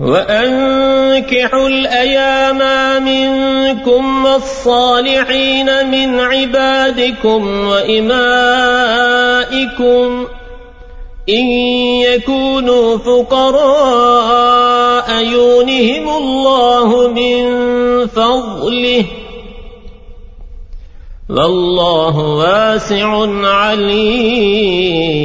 وأنكحوا الأيام منكم والصالحين من عبادكم وإمائكم إن يكونوا فقراء يونهم الله من فضله والله واسع عليم.